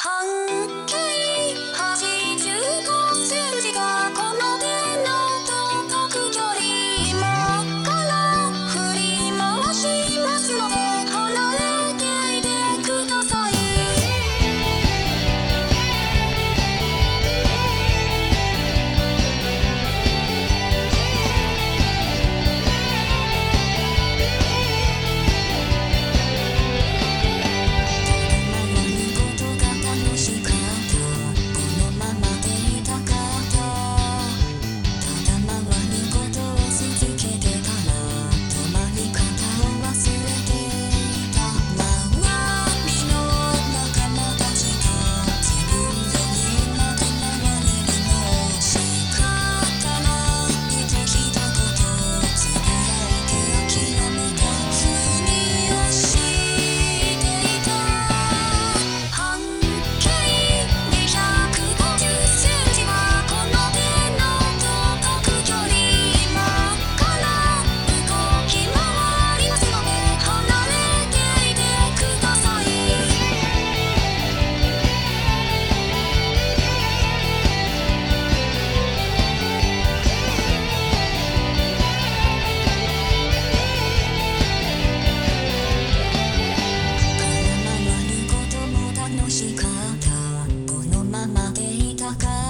hung Marcar.